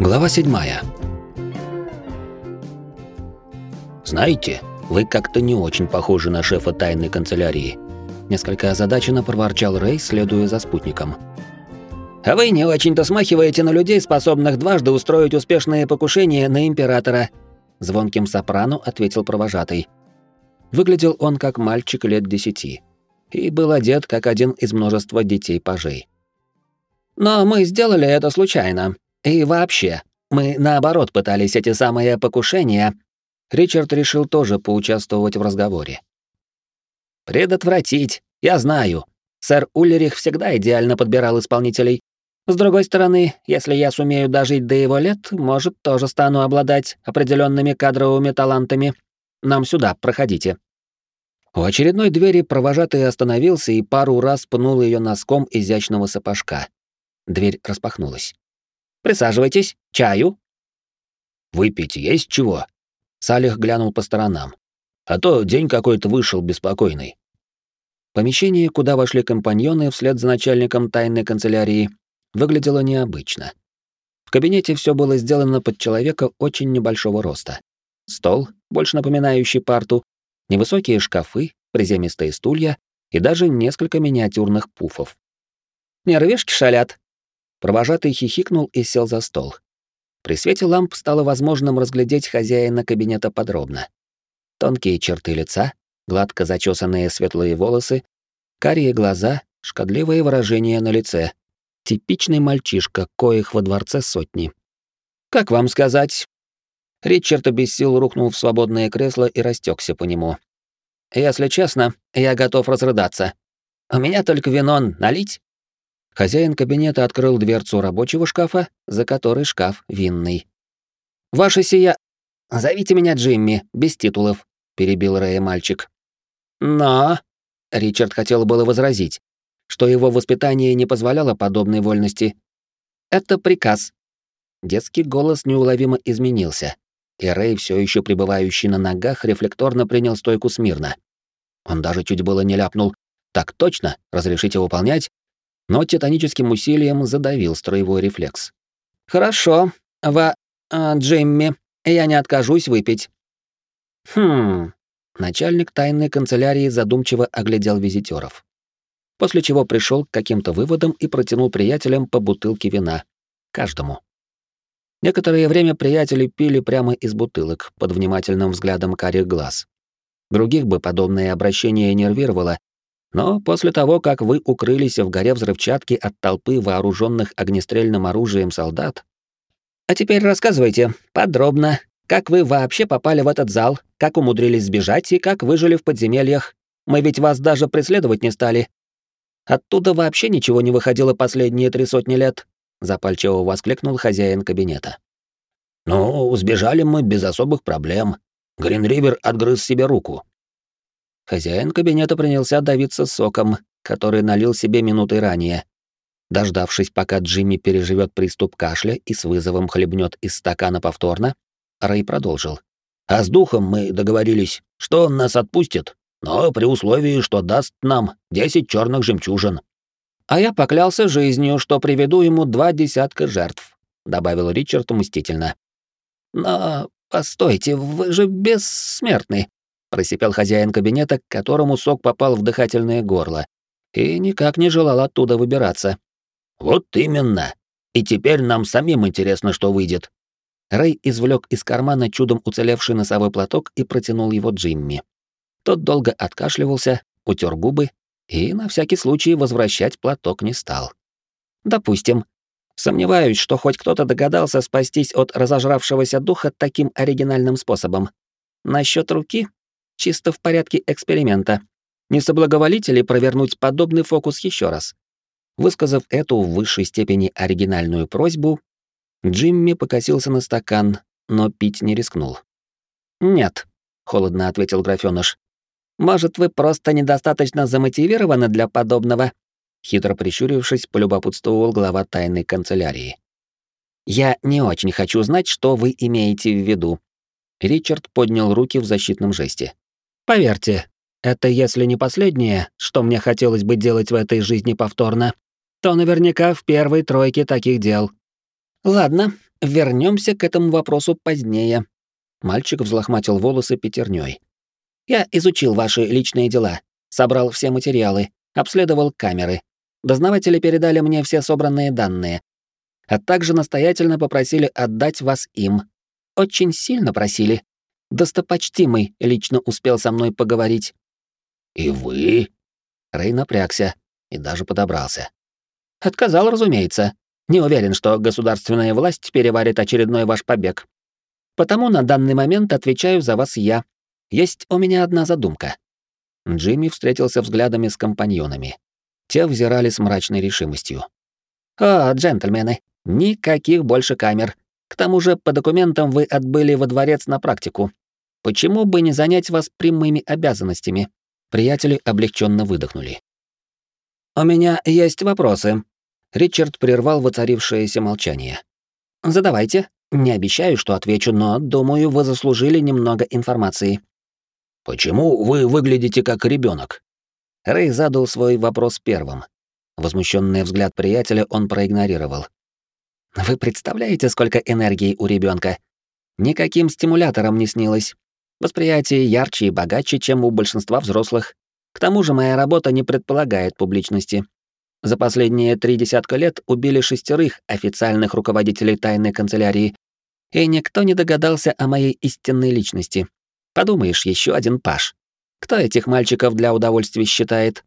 Глава 7. Знаете, вы как-то не очень похожи на шефа тайной канцелярии. Несколько озадаченно проворчал Рэй, следуя за спутником. А вы не очень-то смахиваете на людей, способных дважды устроить успешное покушение на императора, звонким сопрано ответил провожатый. Выглядел он как мальчик лет десяти и был одет как один из множества детей-пажей. Но мы сделали это случайно. И вообще, мы наоборот пытались эти самые покушения. Ричард решил тоже поучаствовать в разговоре. Предотвратить, я знаю. Сэр Уллерих всегда идеально подбирал исполнителей. С другой стороны, если я сумею дожить до его лет, может, тоже стану обладать определенными кадровыми талантами. Нам сюда, проходите. У очередной двери провожатый остановился и пару раз пнул ее носком изящного сапожка. Дверь распахнулась. «Присаживайтесь. Чаю?» «Выпить есть чего?» Салих глянул по сторонам. «А то день какой-то вышел беспокойный». Помещение, куда вошли компаньоны вслед за начальником тайной канцелярии, выглядело необычно. В кабинете все было сделано под человека очень небольшого роста. Стол, больше напоминающий парту, невысокие шкафы, приземистые стулья и даже несколько миниатюрных пуфов. «Нервишки шалят», Провожатый хихикнул и сел за стол. При свете ламп стало возможным разглядеть хозяина кабинета подробно. Тонкие черты лица, гладко зачесанные светлые волосы, карие глаза, шкодливое выражение на лице. Типичный мальчишка, коих во дворце сотни. «Как вам сказать?» Ричард без сил рухнул в свободное кресло и растекся по нему. «Если честно, я готов разрыдаться. У меня только вино налить?» Хозяин кабинета открыл дверцу рабочего шкафа, за которой шкаф винный. «Ваша сия... Зовите меня Джимми, без титулов», — перебил Рэя мальчик. «Но...» — Ричард хотел было возразить, что его воспитание не позволяло подобной вольности. «Это приказ». Детский голос неуловимо изменился, и Рэй, все еще пребывающий на ногах, рефлекторно принял стойку смирно. Он даже чуть было не ляпнул «Так точно, разрешите выполнять?» Но титаническим усилием задавил строевой рефлекс. «Хорошо, Ва... Э, Джимми, я не откажусь выпить». «Хм...» Начальник тайной канцелярии задумчиво оглядел визитеров. После чего пришел к каким-то выводам и протянул приятелям по бутылке вина. Каждому. Некоторое время приятели пили прямо из бутылок, под внимательным взглядом карих глаз. Других бы подобное обращение нервировало, но после того, как вы укрылись в горе взрывчатки от толпы вооруженных огнестрельным оружием солдат... А теперь рассказывайте подробно, как вы вообще попали в этот зал, как умудрились сбежать и как выжили в подземельях. Мы ведь вас даже преследовать не стали. Оттуда вообще ничего не выходило последние три сотни лет, запальчиво воскликнул хозяин кабинета. Ну, сбежали мы без особых проблем. Гринривер отгрыз себе руку. Хозяин кабинета принялся давиться соком, который налил себе минутой ранее. Дождавшись, пока Джимми переживет приступ кашля и с вызовом хлебнет из стакана повторно, Рэй продолжил. «А с духом мы договорились, что он нас отпустит, но при условии, что даст нам десять черных жемчужин». «А я поклялся жизнью, что приведу ему два десятка жертв», — добавил Ричард мстительно. «Но постойте, вы же бессмертный просипел хозяин кабинета, которому сок попал в дыхательное горло, и никак не желал оттуда выбираться. Вот именно. И теперь нам самим интересно, что выйдет. Рэй извлек из кармана чудом уцелевший носовой платок и протянул его Джимми. Тот долго откашливался, утер губы и на всякий случай возвращать платок не стал. Допустим. Сомневаюсь, что хоть кто-то догадался спастись от разожравшегося духа таким оригинальным способом. Насчет руки чисто в порядке эксперимента. Не соблаговолите ли провернуть подобный фокус еще раз? Высказав эту в высшей степени оригинальную просьбу, Джимми покосился на стакан, но пить не рискнул. «Нет», — холодно ответил графёныш. «Может, вы просто недостаточно замотивированы для подобного?» Хитро прищурившись, полюбопытствовал глава тайной канцелярии. «Я не очень хочу знать, что вы имеете в виду». Ричард поднял руки в защитном жесте. Поверьте, это если не последнее, что мне хотелось бы делать в этой жизни повторно, то наверняка в первой тройке таких дел. Ладно, вернемся к этому вопросу позднее. Мальчик взлохматил волосы пятерней. Я изучил ваши личные дела, собрал все материалы, обследовал камеры. Дознаватели передали мне все собранные данные, а также настоятельно попросили отдать вас им. Очень сильно просили. Достопочтимый лично успел со мной поговорить. «И вы?» Рэй напрягся и даже подобрался. Отказал, разумеется. Не уверен, что государственная власть переварит очередной ваш побег. Потому на данный момент отвечаю за вас я. Есть у меня одна задумка. Джимми встретился взглядами с компаньонами. Те взирали с мрачной решимостью. «О, джентльмены, никаких больше камер. К тому же по документам вы отбыли во дворец на практику. Почему бы не занять вас прямыми обязанностями?» Приятели облегченно выдохнули. «У меня есть вопросы». Ричард прервал воцарившееся молчание. «Задавайте. Не обещаю, что отвечу, но, думаю, вы заслужили немного информации». «Почему вы выглядите как ребенок? Рэй задал свой вопрос первым. Возмущенный взгляд приятеля он проигнорировал. «Вы представляете, сколько энергии у ребенка? Никаким стимулятором не снилось. Восприятие ярче и богаче, чем у большинства взрослых. К тому же моя работа не предполагает публичности. За последние три десятка лет убили шестерых официальных руководителей тайной канцелярии, и никто не догадался о моей истинной личности. Подумаешь, еще один паш. Кто этих мальчиков для удовольствия считает?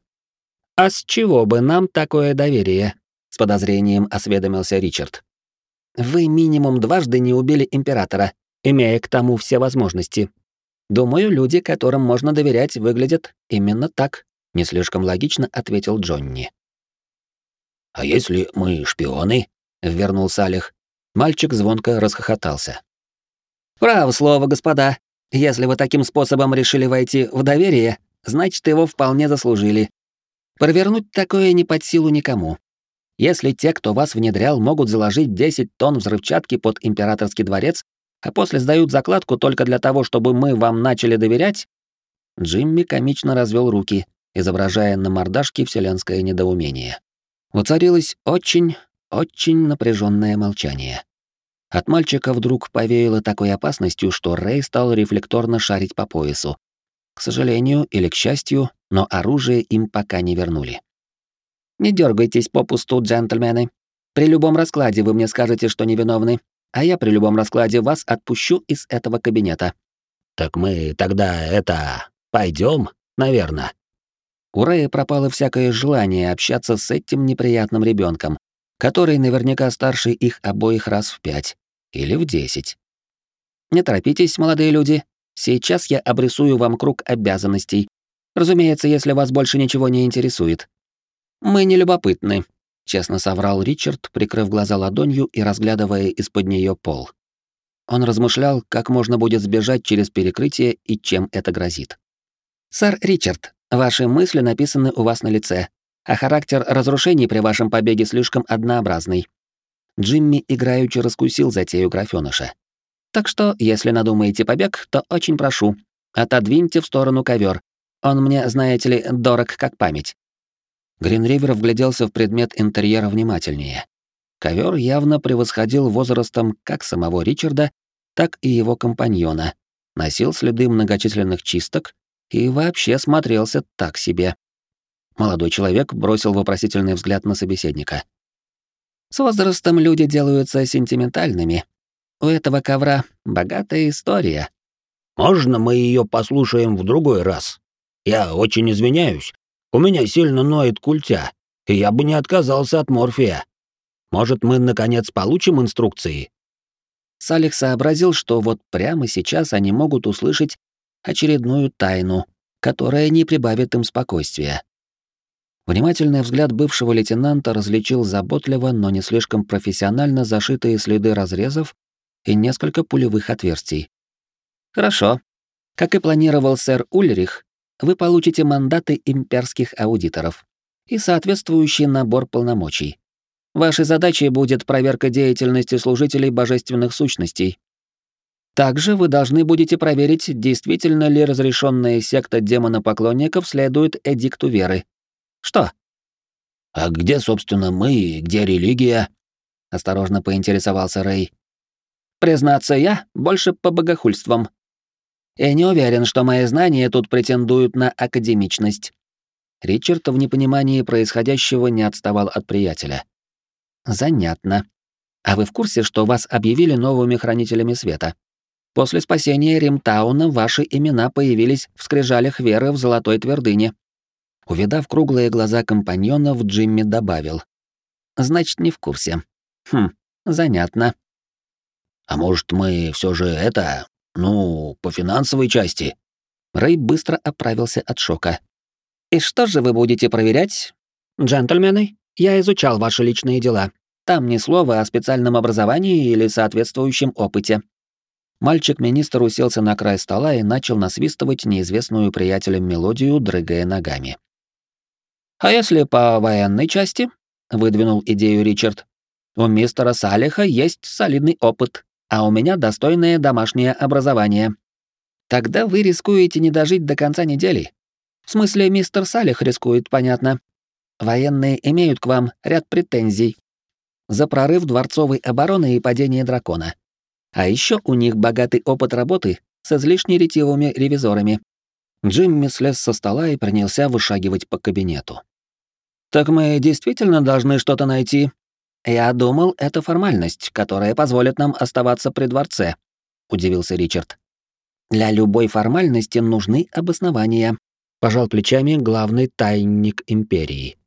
А с чего бы нам такое доверие? С подозрением осведомился Ричард. Вы минимум дважды не убили императора, имея к тому все возможности. Думаю, люди, которым можно доверять, выглядят именно так, не слишком логично ответил Джонни. А если мы шпионы? вернул Салих. Мальчик звонко расхохотался. Право слово, господа. Если вы таким способом решили войти в доверие, значит, его вполне заслужили. Провернуть такое не под силу никому. Если те, кто вас внедрял, могут заложить 10 тонн взрывчатки под императорский дворец, а после сдают закладку только для того, чтобы мы вам начали доверять? Джимми комично развел руки, изображая на мордашке вселенское недоумение. Воцарилось очень, очень напряженное молчание. От мальчика вдруг повеяло такой опасностью, что Рэй стал рефлекторно шарить по поясу. К сожалению или к счастью, но оружие им пока не вернули. «Не дергайтесь попусту, джентльмены. При любом раскладе вы мне скажете, что невиновны, а я при любом раскладе вас отпущу из этого кабинета». «Так мы тогда это... пойдем, наверное». У Рэя пропало всякое желание общаться с этим неприятным ребенком, который наверняка старше их обоих раз в пять или в десять. Не торопитесь, молодые люди. Сейчас я обрисую вам круг обязанностей. Разумеется, если вас больше ничего не интересует. Мы не любопытны, честно соврал Ричард, прикрыв глаза ладонью и разглядывая из-под нее пол. Он размышлял, как можно будет сбежать через перекрытие и чем это грозит. «Сэр Ричард, ваши мысли написаны у вас на лице, а характер разрушений при вашем побеге слишком однообразный». Джимми играючи раскусил затею графёныша. «Так что, если надумаете побег, то очень прошу, отодвиньте в сторону ковер. Он мне, знаете ли, дорог как память. Гринривер вгляделся в предмет интерьера внимательнее. Ковер явно превосходил возрастом как самого Ричарда, так и его компаньона, носил следы многочисленных чисток и вообще смотрелся так себе. Молодой человек бросил вопросительный взгляд на собеседника. С возрастом люди делаются сентиментальными. У этого ковра богатая история. Можно мы ее послушаем в другой раз? Я очень извиняюсь, у меня сильно ноет культя, и я бы не отказался от морфия. Может, мы, наконец, получим инструкции?» Салих сообразил, что вот прямо сейчас они могут услышать очередную тайну, которая не прибавит им спокойствия. Внимательный взгляд бывшего лейтенанта различил заботливо, но не слишком профессионально зашитые следы разрезов и несколько пулевых отверстий. «Хорошо. Как и планировал сэр Ульрих, вы получите мандаты имперских аудиторов и соответствующий набор полномочий. Вашей задачей будет проверка деятельности служителей божественных сущностей. Также вы должны будете проверить, действительно ли разрешенная секта демона-поклонников следует эдикту веры. Что? А где, собственно, мы и где религия? Осторожно поинтересовался Рэй. Признаться, я больше по богохульствам. И не уверен, что мои знания тут претендуют на академичность. Ричард в непонимании происходящего не отставал от приятеля. Занятно. А вы в курсе, что вас объявили новыми хранителями света? После спасения Римтауна ваши имена появились в скрижалях веры в Золотой Твердыне. Увидав круглые глаза компаньонов, Джимми добавил. Значит, не в курсе. Хм, занятно. А может, мы все же это, ну, по финансовой части? Рэй быстро оправился от шока. И что же вы будете проверять? Джентльмены, я изучал ваши личные дела. Там ни слова о специальном образовании или соответствующем опыте. Мальчик-министр уселся на край стола и начал насвистывать неизвестную приятелям мелодию, дрыгая ногами. «А если по военной части?» — выдвинул идею Ричард. «У мистера Салиха есть солидный опыт, а у меня достойное домашнее образование. Тогда вы рискуете не дожить до конца недели. В смысле, мистер Салих рискует, понятно. Военные имеют к вам ряд претензий. За прорыв дворцовой обороны и падение дракона. А еще у них богатый опыт работы с излишне ретивыми ревизорами. Джимми слез со стола и принялся вышагивать по кабинету. «Так мы действительно должны что-то найти?» «Я думал, это формальность, которая позволит нам оставаться при дворце», — удивился Ричард. «Для любой формальности нужны обоснования», — пожал плечами главный тайник империи.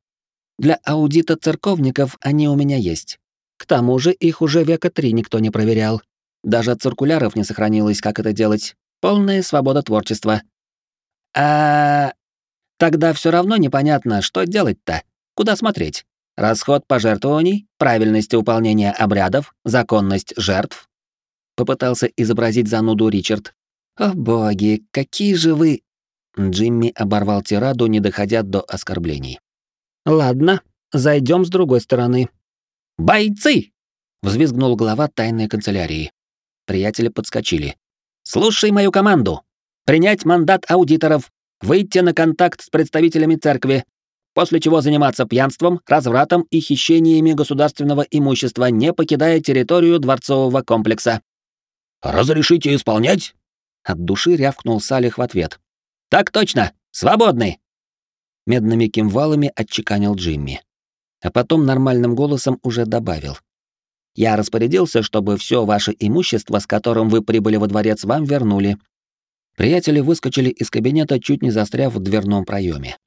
«Для аудита церковников они у меня есть. К тому же их уже века три никто не проверял. Даже циркуляров не сохранилось, как это делать. Полная свобода творчества. А тогда все равно непонятно, что делать-то. Куда смотреть? Расход пожертвований, правильность выполнения обрядов, законность жертв. Попытался изобразить зануду Ричард. О боги, какие же вы... Джимми оборвал тираду, не доходя до оскорблений. Ладно, зайдем с другой стороны. Бойцы! Взвизгнул глава тайной канцелярии. Приятели подскочили. «Слушай мою команду! Принять мандат аудиторов, выйти на контакт с представителями церкви, после чего заниматься пьянством, развратом и хищениями государственного имущества, не покидая территорию дворцового комплекса». «Разрешите исполнять?» От души рявкнул Салих в ответ. «Так точно! Свободны!» Медными кимвалами отчеканил Джимми. А потом нормальным голосом уже добавил. Я распорядился, чтобы все ваше имущество, с которым вы прибыли во дворец, вам вернули. Приятели выскочили из кабинета, чуть не застряв в дверном проеме.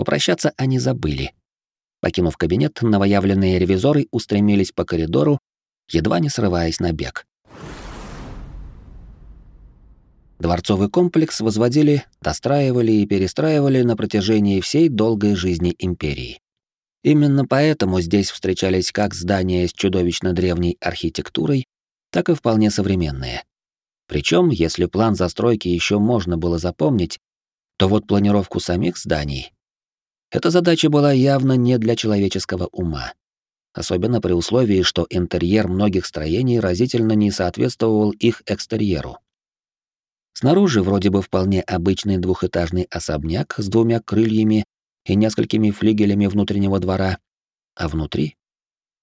Попрощаться они забыли. Покинув кабинет, новоявленные ревизоры устремились по коридору, едва не срываясь на бег. Дворцовый комплекс возводили, достраивали и перестраивали на протяжении всей долгой жизни империи. Именно поэтому здесь встречались как здания с чудовищно древней архитектурой, так и вполне современные. Причем, если план застройки еще можно было запомнить, то вот планировку самих зданий эта задача была явно не для человеческого ума. Особенно при условии, что интерьер многих строений разительно не соответствовал их экстерьеру. Снаружи вроде бы вполне обычный двухэтажный особняк с двумя крыльями и несколькими флигелями внутреннего двора, а внутри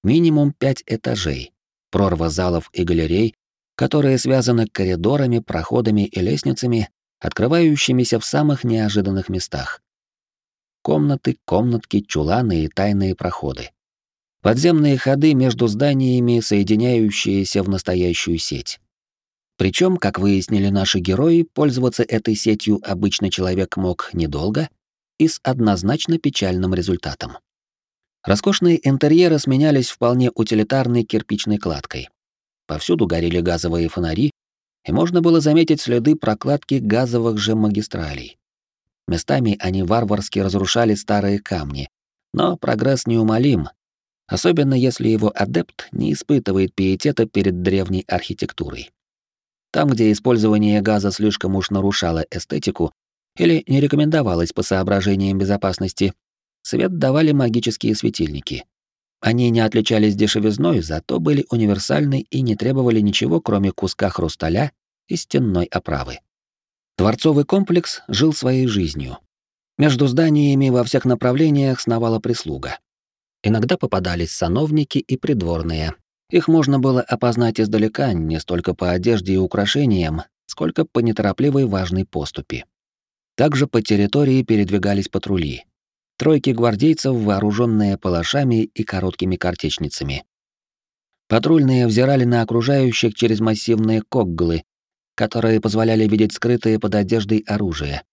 минимум пять этажей, прорва залов и галерей, которые связаны коридорами, проходами и лестницами, открывающимися в самых неожиданных местах. Комнаты, комнатки, чуланы и тайные проходы. Подземные ходы между зданиями, соединяющиеся в настоящую сеть. Причем, как выяснили наши герои, пользоваться этой сетью обычный человек мог недолго и с однозначно печальным результатом. Роскошные интерьеры сменялись вполне утилитарной кирпичной кладкой. Повсюду горели газовые фонари, и можно было заметить следы прокладки газовых же магистралей. Местами они варварски разрушали старые камни, но прогресс неумолим, особенно если его адепт не испытывает пиетета перед древней архитектурой. Там, где использование газа слишком уж нарушало эстетику, или не рекомендовалось по соображениям безопасности, свет давали магические светильники. Они не отличались дешевизной, зато были универсальны и не требовали ничего, кроме куска хрусталя и стенной оправы. Дворцовый комплекс жил своей жизнью. Между зданиями во всех направлениях сновала прислуга. Иногда попадались сановники и придворные, Их можно было опознать издалека не столько по одежде и украшениям, сколько по неторопливой важной поступи. Также по территории передвигались патрули. Тройки гвардейцев, вооруженные палашами и короткими картечницами. Патрульные взирали на окружающих через массивные когглы, которые позволяли видеть скрытые под одеждой оружие.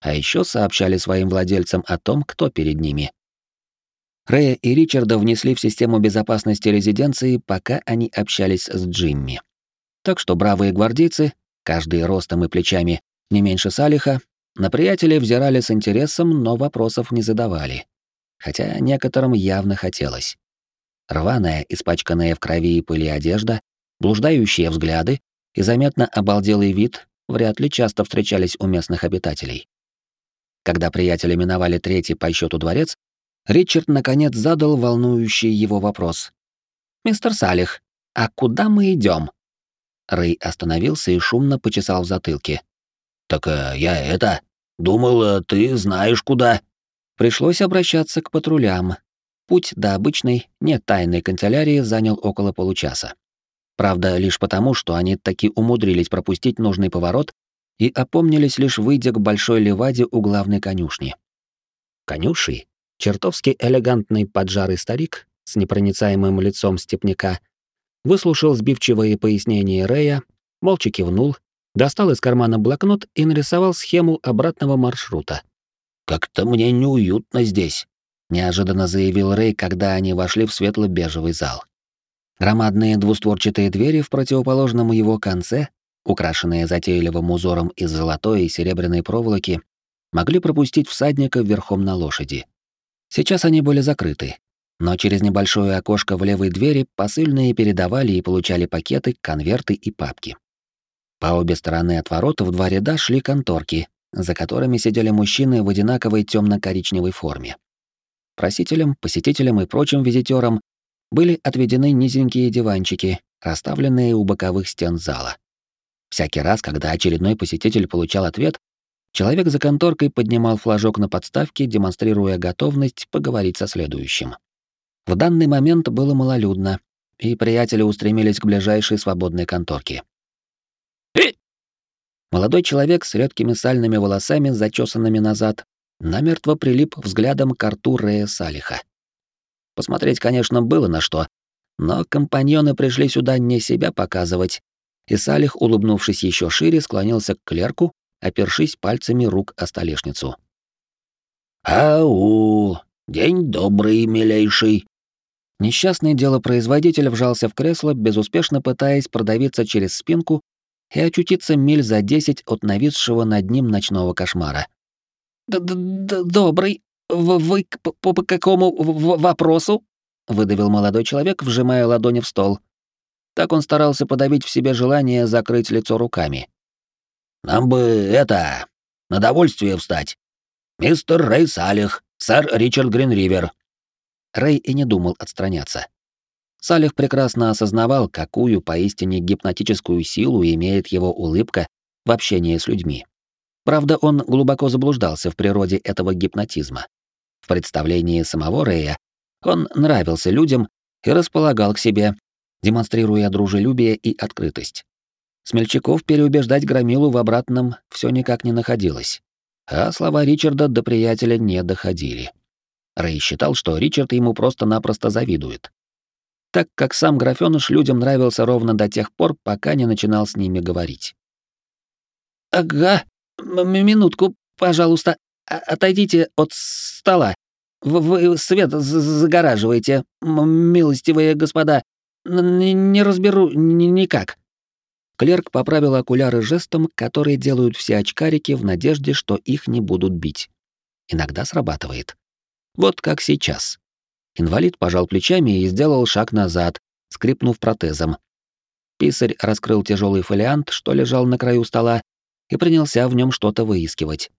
А еще сообщали своим владельцам о том, кто перед ними. Рэя и Ричарда внесли в систему безопасности резиденции, пока они общались с Джимми. Так что бравые гвардейцы, каждый ростом и плечами, не меньше Салиха, на приятелей взирали с интересом, но вопросов не задавали. Хотя некоторым явно хотелось. Рваная, испачканная в крови и пыли одежда, блуждающие взгляды и заметно обалделый вид вряд ли часто встречались у местных обитателей. Когда приятели миновали третий по счету дворец, Ричард наконец задал волнующий его вопрос. «Мистер Салих, а куда мы идем? Рэй остановился и шумно почесал в затылке. «Так э, я это... Думал, э, ты знаешь куда». Пришлось обращаться к патрулям. Путь до обычной, не тайной канцелярии занял около получаса. Правда, лишь потому, что они таки умудрились пропустить нужный поворот и опомнились лишь выйдя к большой леваде у главной конюшни. Конюшей Чертовски элегантный поджарый старик с непроницаемым лицом степняка выслушал сбивчивые пояснения Рэя, молча кивнул, достал из кармана блокнот и нарисовал схему обратного маршрута. «Как-то мне неуютно здесь», — неожиданно заявил Рэй, когда они вошли в светло-бежевый зал. Громадные двустворчатые двери в противоположном его конце, украшенные затейливым узором из золотой и серебряной проволоки, могли пропустить всадника верхом на лошади. Сейчас они были закрыты, но через небольшое окошко в левой двери посыльные передавали и получали пакеты, конверты и папки. По обе стороны от ворот в два ряда шли конторки, за которыми сидели мужчины в одинаковой темно-коричневой форме. Просителям, посетителям и прочим визитерам были отведены низенькие диванчики, расставленные у боковых стен зала. Всякий раз, когда очередной посетитель получал ответ, Человек за конторкой поднимал флажок на подставке, демонстрируя готовность поговорить со следующим. В данный момент было малолюдно, и приятели устремились к ближайшей свободной конторке. Молодой человек с редкими сальными волосами, зачесанными назад, намертво прилип взглядом к рту Рея Салиха. Посмотреть, конечно, было на что, но компаньоны пришли сюда не себя показывать, и Салих, улыбнувшись еще шире, склонился к клерку, опершись пальцами рук о столешницу. «Ау! День добрый, милейший!» Несчастный делопроизводитель вжался в кресло, безуспешно пытаясь продавиться через спинку и очутиться миль за десять от нависшего над ним ночного кошмара. «Д -д -д «Добрый. Вы по, по какому вопросу?» — выдавил молодой человек, вжимая ладони в стол. Так он старался подавить в себе желание закрыть лицо руками. Нам бы это... на довольствие встать. Мистер Рэй Салих, сэр Ричард Гринривер». Рэй и не думал отстраняться. Салих прекрасно осознавал, какую поистине гипнотическую силу имеет его улыбка в общении с людьми. Правда, он глубоко заблуждался в природе этого гипнотизма. В представлении самого Рэя он нравился людям и располагал к себе, демонстрируя дружелюбие и открытость. Смельчаков переубеждать Громилу в обратном все никак не находилось. А слова Ричарда до приятеля не доходили. Рэй считал, что Ричард ему просто-напросто завидует. Так как сам графёныш людям нравился ровно до тех пор, пока не начинал с ними говорить. «Ага, минутку, пожалуйста, отойдите от стола. Вы, свет загораживаете, милостивые господа. Не разберу никак». Клерк поправил окуляры жестом, который делают все очкарики в надежде, что их не будут бить. Иногда срабатывает. Вот как сейчас. Инвалид пожал плечами и сделал шаг назад, скрипнув протезом. Писарь раскрыл тяжелый фолиант, что лежал на краю стола, и принялся в нем что-то выискивать.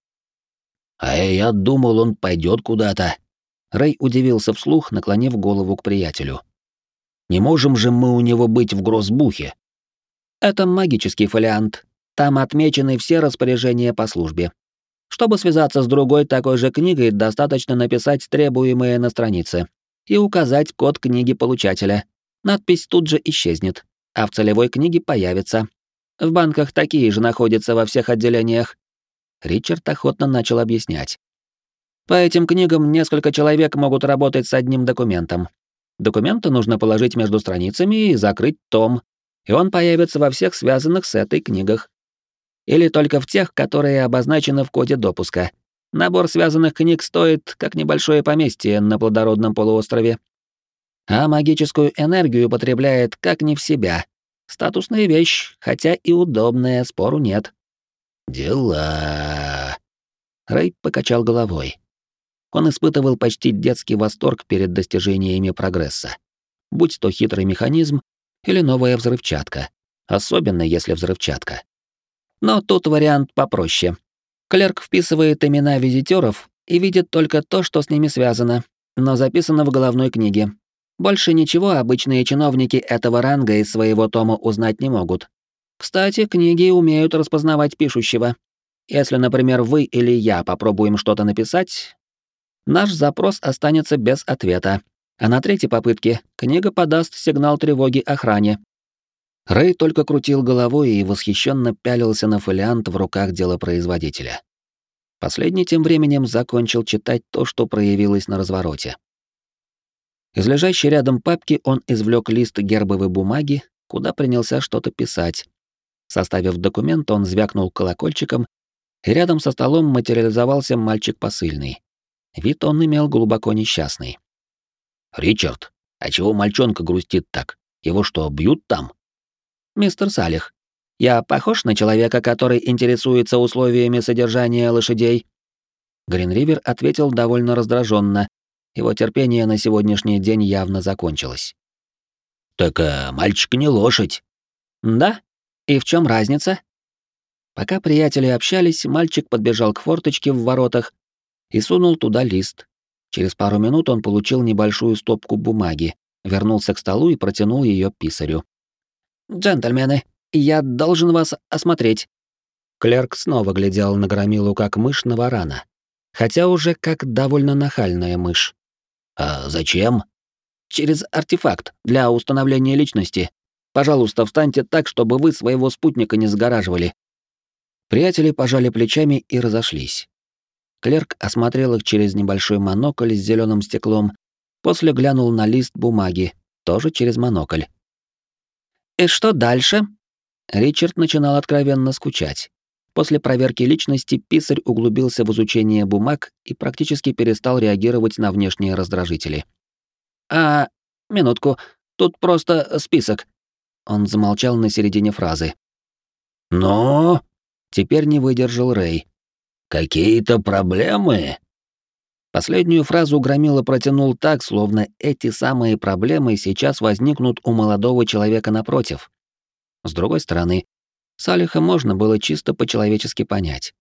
«А я думал, он пойдет куда-то». Рэй удивился вслух, наклонив голову к приятелю. «Не можем же мы у него быть в грозбухе?» Это магический фолиант. Там отмечены все распоряжения по службе. Чтобы связаться с другой такой же книгой, достаточно написать требуемое на странице и указать код книги получателя. Надпись тут же исчезнет, а в целевой книге появится. В банках такие же находятся во всех отделениях. Ричард охотно начал объяснять. По этим книгам несколько человек могут работать с одним документом. Документы нужно положить между страницами и закрыть том, и он появится во всех связанных с этой книгах. Или только в тех, которые обозначены в коде допуска. Набор связанных книг стоит как небольшое поместье на плодородном полуострове. А магическую энергию потребляет как не в себя. Статусная вещь, хотя и удобная, спору нет. Дела. Рэй покачал головой. Он испытывал почти детский восторг перед достижениями прогресса. Будь то хитрый механизм или новая взрывчатка, особенно если взрывчатка. Но тут вариант попроще. Клерк вписывает имена визитеров и видит только то, что с ними связано, но записано в головной книге. Больше ничего обычные чиновники этого ранга из своего тома узнать не могут. Кстати, книги умеют распознавать пишущего. Если, например, вы или я попробуем что-то написать, наш запрос останется без ответа, а на третьей попытке книга подаст сигнал тревоги охране. Рэй только крутил головой и восхищенно пялился на фолиант в руках делопроизводителя. Последний тем временем закончил читать то, что проявилось на развороте. Из лежащей рядом папки он извлек лист гербовой бумаги, куда принялся что-то писать. Составив документ, он звякнул колокольчиком, и рядом со столом материализовался мальчик посыльный. Вид он имел глубоко несчастный. «Ричард, а чего мальчонка грустит так? Его что, бьют там?» «Мистер Салих, я похож на человека, который интересуется условиями содержания лошадей?» Гринривер ответил довольно раздраженно. Его терпение на сегодняшний день явно закончилось. «Так а, мальчик не лошадь». «Да? И в чем разница?» Пока приятели общались, мальчик подбежал к форточке в воротах и сунул туда лист. Через пару минут он получил небольшую стопку бумаги, вернулся к столу и протянул ее писарю. «Джентльмены, я должен вас осмотреть». Клерк снова глядел на громилу как мышь на варана, хотя уже как довольно нахальная мышь. «А зачем?» «Через артефакт для установления личности. Пожалуйста, встаньте так, чтобы вы своего спутника не загораживали». Приятели пожали плечами и разошлись. Клерк осмотрел их через небольшой монокль с зеленым стеклом, после глянул на лист бумаги, тоже через монокль. «И что дальше?» Ричард начинал откровенно скучать. После проверки личности писарь углубился в изучение бумаг и практически перестал реагировать на внешние раздражители. «А, минутку, тут просто список». Он замолчал на середине фразы. «Но...» Теперь не выдержал Рэй. Какие-то проблемы? Последнюю фразу Громила протянул так, словно эти самые проблемы сейчас возникнут у молодого человека напротив. С другой стороны, Салиха можно было чисто по-человечески понять.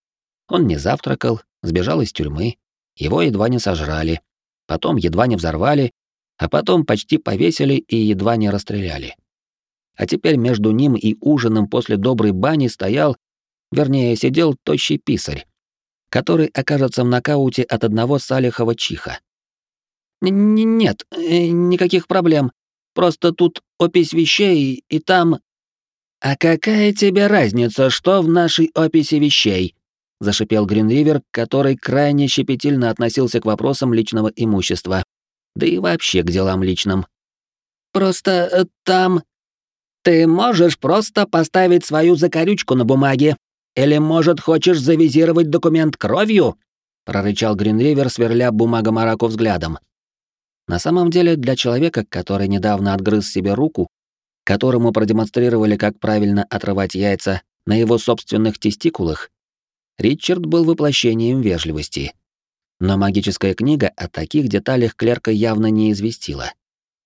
Он не завтракал, сбежал из тюрьмы, его едва не сожрали, потом едва не взорвали, а потом почти повесили и едва не расстреляли. А теперь между ним и ужином после доброй бани стоял, вернее, сидел тощий писарь, который окажется в нокауте от одного Салихова чиха. «Нет, э, никаких проблем. Просто тут опись вещей, и там...» «А какая тебе разница, что в нашей описи вещей?» — зашипел Гринривер, который крайне щепетильно относился к вопросам личного имущества, да и вообще к делам личным. «Просто э, там...» «Ты можешь просто поставить свою закорючку на бумаге, или, может, хочешь завизировать документ кровью?» — прорычал Гринривер, сверля бумагомараку взглядом. На самом деле, для человека, который недавно отгрыз себе руку, которому продемонстрировали, как правильно отрывать яйца на его собственных тестикулах, Ричард был воплощением вежливости. Но магическая книга о таких деталях клерка явно не известила,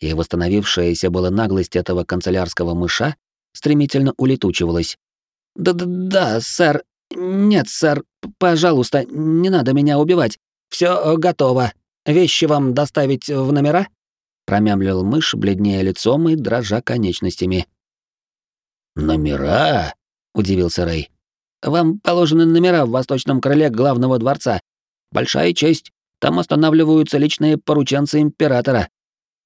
и восстановившаяся была наглость этого канцелярского мыша стремительно улетучивалась, «Да-да-да, сэр. Нет, сэр, пожалуйста, не надо меня убивать. Все готово. Вещи вам доставить в номера?» Промямлил мышь, бледнее лицом и дрожа конечностями. «Номера?» — удивился Рэй. «Вам положены номера в восточном крыле главного дворца. Большая честь. Там останавливаются личные порученцы императора».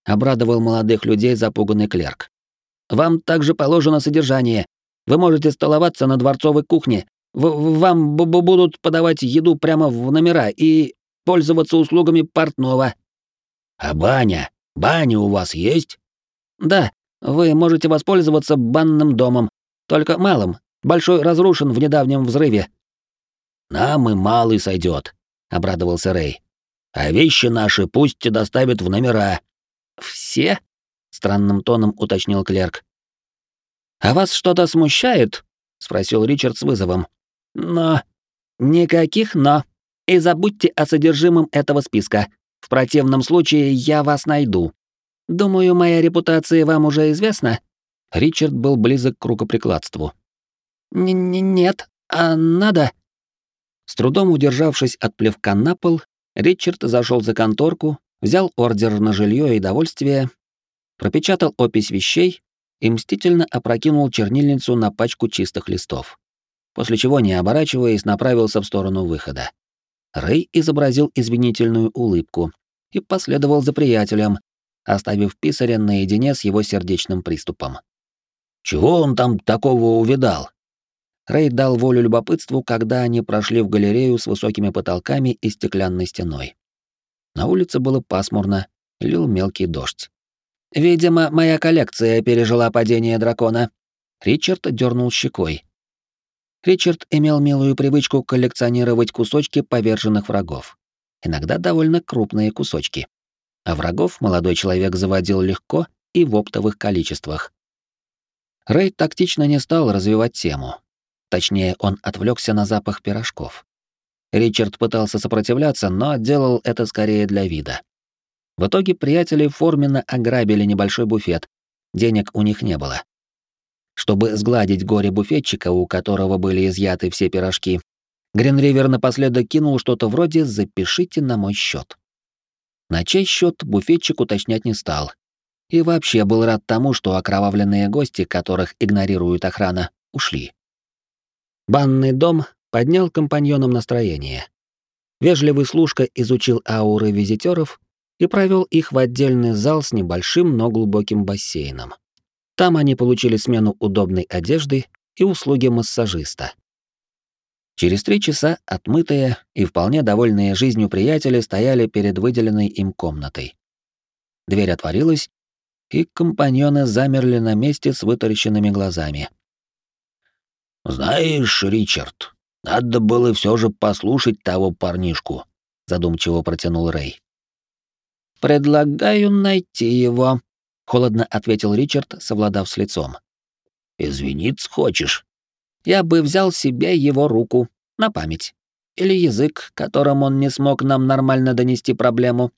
Обрадовал молодых людей запуганный клерк. Вам также положено содержание. Вы можете столоваться на дворцовой кухне. В вам будут подавать еду прямо в номера и пользоваться услугами портного. А баня? Баня у вас есть? Да, вы можете воспользоваться банным домом, только малым. Большой разрушен в недавнем взрыве. Нам и малый сойдет, обрадовался Рэй. А вещи наши пусть доставят в номера. Все? странным тоном уточнил клерк. А вас что-то смущает? спросил Ричард с вызовом. Но никаких но. И забудьте о содержимом этого списка. В противном случае я вас найду. Думаю, моя репутация вам уже известна. Ричард был близок к рукоприкладству. Н -н нет, а надо. С трудом удержавшись от плевка на пол, Ричард зашел за конторку, взял ордер на жилье и довольствие, пропечатал опись вещей и мстительно опрокинул чернильницу на пачку чистых листов. После чего, не оборачиваясь, направился в сторону выхода. Рэй изобразил извинительную улыбку и последовал за приятелем, оставив писаря наедине с его сердечным приступом. «Чего он там такого увидал?» Рэй дал волю любопытству, когда они прошли в галерею с высокими потолками и стеклянной стеной. На улице было пасмурно, лил мелкий дождь. «Видимо, моя коллекция пережила падение дракона». Ричард дернул щекой. Ричард имел милую привычку коллекционировать кусочки поверженных врагов. Иногда довольно крупные кусочки. А врагов молодой человек заводил легко и в оптовых количествах. Рэй тактично не стал развивать тему. Точнее, он отвлекся на запах пирожков. Ричард пытался сопротивляться, но делал это скорее для вида. В итоге приятели форменно ограбили небольшой буфет. Денег у них не было. Чтобы сгладить горе буфетчика, у которого были изъяты все пирожки, Гринривер напоследок кинул что-то вроде «запишите на мой счет». На чей счет буфетчик уточнять не стал. И вообще был рад тому, что окровавленные гости, которых игнорирует охрана, ушли. Банный дом поднял компаньонам настроение. Вежливый служка изучил ауры визитеров и провел их в отдельный зал с небольшим, но глубоким бассейном. Там они получили смену удобной одежды и услуги массажиста. Через три часа отмытые и вполне довольные жизнью приятели стояли перед выделенной им комнатой. Дверь отворилась, и компаньоны замерли на месте с вытаращенными глазами. «Знаешь, Ричард, надо было все же послушать того парнишку», — задумчиво протянул Рэй. «Предлагаю найти его», — холодно ответил Ричард, совладав с лицом. «Извиниться хочешь?» «Я бы взял себе его руку, на память. Или язык, которым он не смог нам нормально донести проблему».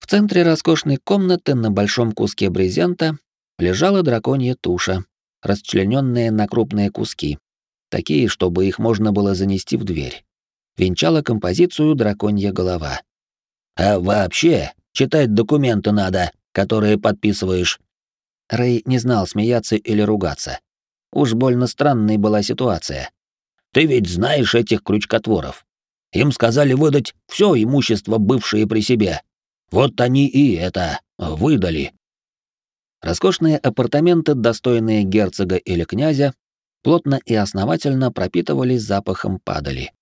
В центре роскошной комнаты на большом куске брезента лежала драконья туша, расчлененная на крупные куски, такие, чтобы их можно было занести в дверь. Венчала композицию драконья голова. «А вообще, читать документы надо, которые подписываешь». Рэй не знал, смеяться или ругаться. Уж больно странной была ситуация. «Ты ведь знаешь этих крючкотворов. Им сказали выдать все имущество, бывшее при себе. Вот они и это выдали. Роскошные апартаменты, достойные герцога или князя, плотно и основательно пропитывались запахом падали.